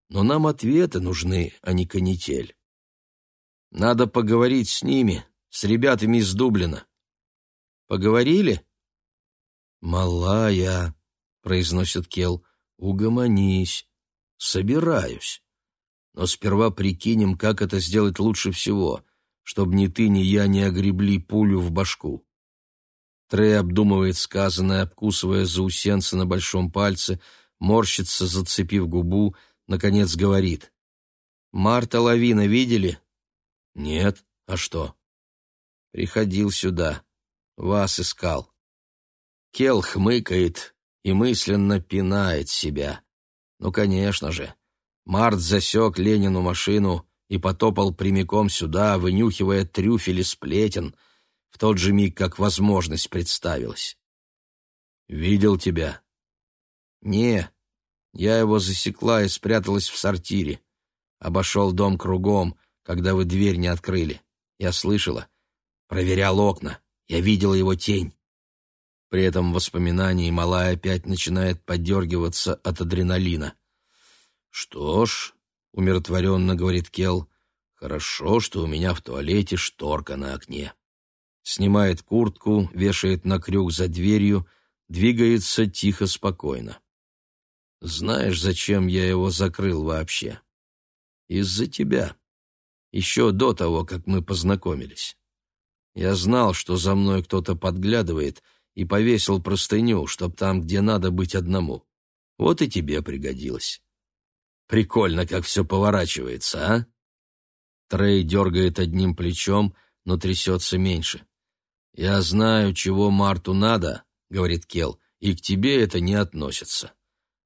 но нам ответы нужны, а не канитель. Надо поговорить с ними, с ребятами из Дублина. Поговорили? Малая, произносит Кел, угомонись. Собираюсь. Но сперва прикинем, как это сделать лучше всего, чтобы ни ты, ни я не огребли пулю в башку. Трей обдумывает сказанное, обкусывая заусенца на большом пальце, морщится, зацепив губу, наконец говорит. «Марта Лавина видели?» «Нет. А что?» «Приходил сюда. Вас искал». Кел хмыкает и мысленно пинает себя. «Ну, конечно же. Март засек Ленину машину и потопал прямиком сюда, вынюхивая трюфели сплетен, в тот же миг, как возможность представилась. «Видел тебя?» «Не, я его засекла и спряталась в сортире. Обошел дом кругом, когда вы дверь не открыли. Я слышала. Проверял окна. Я видела его тень. При этом воспоминании малая опять начинает подергиваться от адреналина. «Что ж», — умиротворенно говорит Кел, — «хорошо, что у меня в туалете шторка на окне». Снимает куртку, вешает на крюк за дверью, двигается тихо-спокойно. Знаешь, зачем я его закрыл вообще? Из-за тебя. Еще до того, как мы познакомились. Я знал, что за мной кто-то подглядывает, и повесил простыню, чтоб там, где надо быть одному. Вот и тебе пригодилось. Прикольно, как все поворачивается, а? Трей дергает одним плечом, но трясется меньше. «Я знаю, чего Марту надо», — говорит Кел, — «и к тебе это не относится».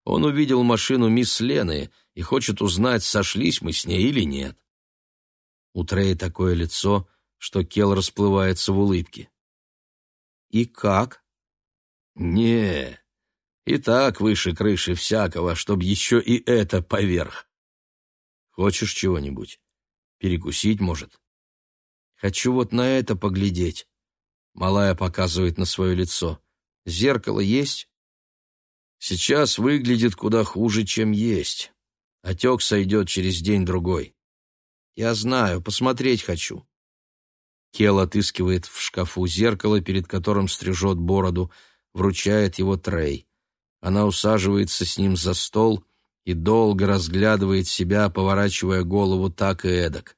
Он увидел машину мисс Лены и хочет узнать, сошлись мы с ней или нет. У Трея такое лицо, что Кел расплывается в улыбке. «И как?» «Не, и так выше крыши всякого, чтоб еще и это поверх. Хочешь чего-нибудь? Перекусить, может?» «Хочу вот на это поглядеть». Малая показывает на свое лицо. «Зеркало есть?» Сейчас выглядит куда хуже, чем есть. Отек сойдет через день-другой. Я знаю, посмотреть хочу. Кел отыскивает в шкафу зеркало, перед которым стрижет бороду, вручает его Трей. Она усаживается с ним за стол и долго разглядывает себя, поворачивая голову так и эдак.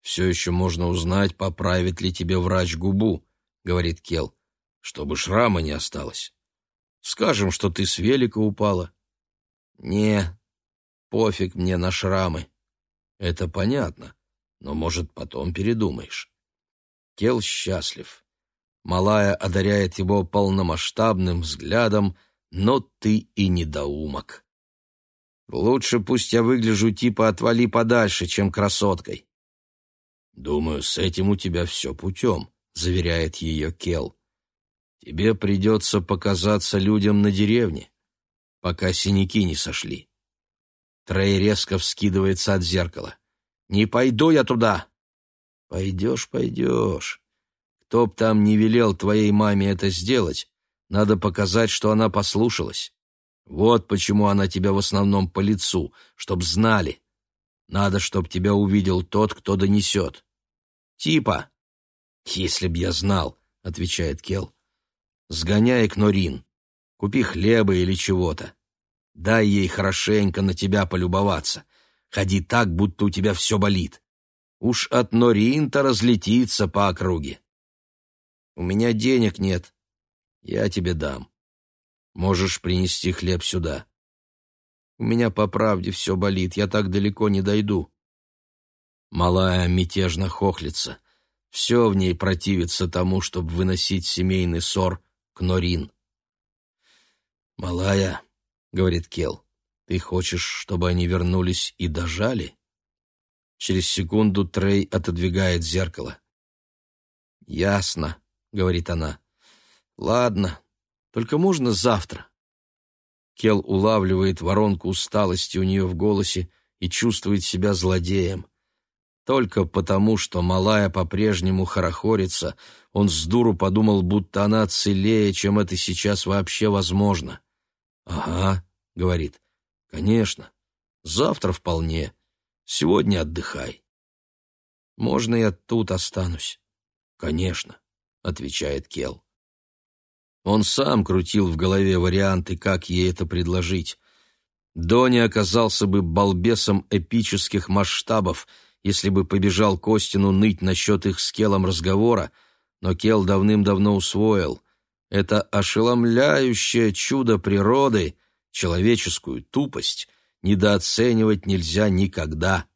«Все еще можно узнать, поправит ли тебе врач губу», — говорит Кел, — «чтобы шрама не осталось». Скажем, что ты с велика упала. Не, пофиг мне на шрамы. Это понятно, но, может, потом передумаешь. Кел счастлив. Малая одаряет его полномасштабным взглядом, но ты и недоумок. Лучше пусть я выгляжу типа «отвали подальше», чем красоткой. «Думаю, с этим у тебя все путем», — заверяет ее Кел. «Тебе придется показаться людям на деревне, пока синяки не сошли». Трей резко вскидывается от зеркала. «Не пойду я туда!» «Пойдешь, пойдешь. Кто б там не велел твоей маме это сделать, надо показать, что она послушалась. Вот почему она тебя в основном по лицу, чтоб знали. Надо, чтоб тебя увидел тот, кто донесет. Типа. Если б я знал, — отвечает Кел. Сгоняй к Норин. Купи хлеба или чего-то. Дай ей хорошенько на тебя полюбоваться. Ходи так, будто у тебя все болит. Уж от Норин-то разлетится по округе. У меня денег нет. Я тебе дам. Можешь принести хлеб сюда. У меня по правде все болит, я так далеко не дойду. Малая мятежно хохлится. Все в ней противится тому, чтобы выносить семейный ссор к Норин. «Малая», — говорит Кел, — «ты хочешь, чтобы они вернулись и дожали?» Через секунду Трей отодвигает зеркало. «Ясно», — говорит она. «Ладно, только можно завтра?» Кел улавливает воронку усталости у нее в голосе и чувствует себя злодеем. Только потому, что малая по-прежнему хорохорится, он с дуру подумал, будто она целее, чем это сейчас вообще возможно. «Ага», — говорит, — «конечно. Завтра вполне. Сегодня отдыхай». «Можно я тут останусь?» «Конечно», — отвечает Кел. Он сам крутил в голове варианты, как ей это предложить. Дони оказался бы балбесом эпических масштабов — если бы побежал Костину ныть насчет их с Келом разговора, но Кел давным-давно усвоил. Это ошеломляющее чудо природы, человеческую тупость, недооценивать нельзя никогда.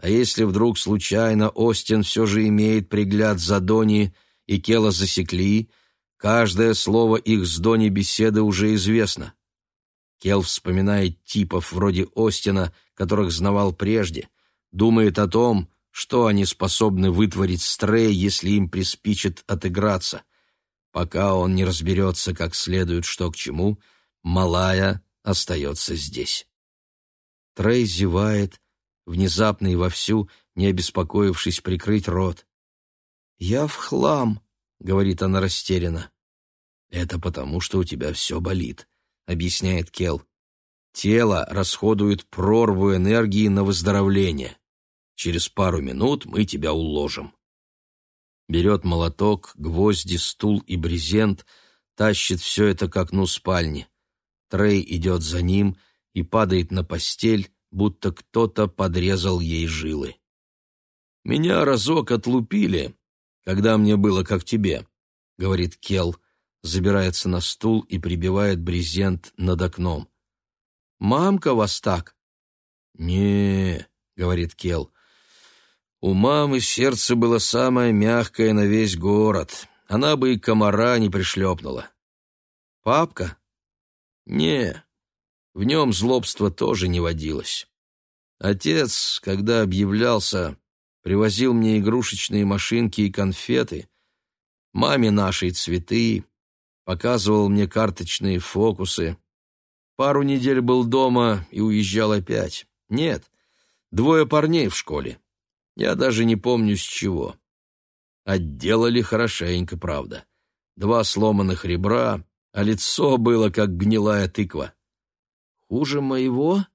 А если вдруг случайно Остин все же имеет пригляд за Дони и Кела засекли, каждое слово их с Дони беседы уже известно. Кел вспоминает типов вроде Остина, которых знавал прежде — думает о том, что они способны вытворить с Трей, если им приспичит отыграться. Пока он не разберется как следует, что к чему, малая остается здесь. Трей зевает, внезапно и вовсю, не обеспокоившись прикрыть рот. «Я в хлам», — говорит она растерянно. «Это потому, что у тебя все болит», — объясняет Кел. Тело расходует прорву энергии на выздоровление. Через пару минут мы тебя уложим. Берет молоток, гвозди, стул и брезент, тащит все это к окну спальни. Трей идет за ним и падает на постель, будто кто-то подрезал ей жилы. «Меня разок отлупили, когда мне было как тебе», — говорит Кел, забирается на стул и прибивает брезент над окном. Мамка вас так?» «Не», — говорит Кел, — «у мамы сердце было самое мягкое на весь город. Она бы и комара не пришлепнула». «Папка?» «Не, в нем злобство тоже не водилось. Отец, когда объявлялся, привозил мне игрушечные машинки и конфеты, маме нашей цветы, показывал мне карточные фокусы. Пару недель был дома и уезжал опять. Нет, двое парней в школе. Я даже не помню с чего. Отделали хорошенько, правда. Два сломанных ребра, а лицо было как гнилая тыква. Хуже моего?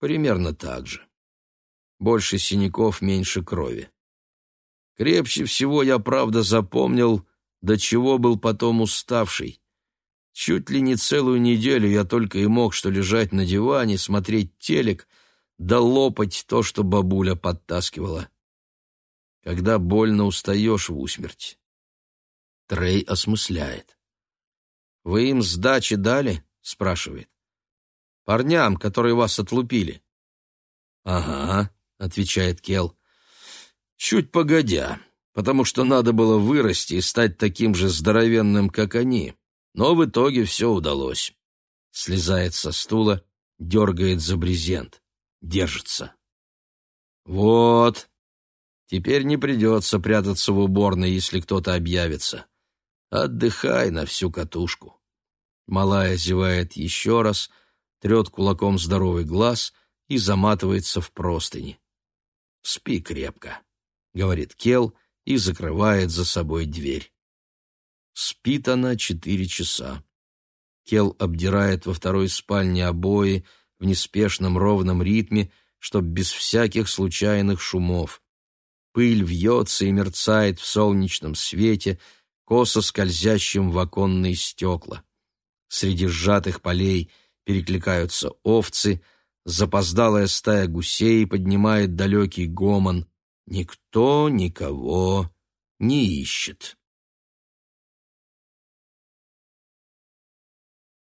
Примерно так же. Больше синяков, меньше крови. Крепче всего я, правда, запомнил, до чего был потом уставший. Чуть ли не целую неделю я только и мог что лежать на диване, смотреть телек, да лопать то, что бабуля подтаскивала. Когда больно устаешь в усмерть. Трей осмысляет. «Вы им сдачи дали?» — спрашивает. «Парням, которые вас отлупили». «Ага», — отвечает Кел. «Чуть погодя, потому что надо было вырасти и стать таким же здоровенным, как они. Но в итоге все удалось». Слезает со стула, дергает за брезент. Держится. «Вот, теперь не придется прятаться в уборной, если кто-то объявится. Отдыхай на всю катушку». Малая зевает еще раз, трет кулаком здоровый глаз и заматывается в простыни. «Спи крепко», — говорит Кел и закрывает за собой дверь. Спит она четыре часа. Кел обдирает во второй спальне обои в неспешном ровном ритме, чтоб без всяких случайных шумов. Пыль вьется и мерцает в солнечном свете, косо скользящим в оконные стекла. Среди сжатых полей перекликаются овцы, запоздалая стая гусей поднимает далекий гомон. Никто никого не ищет.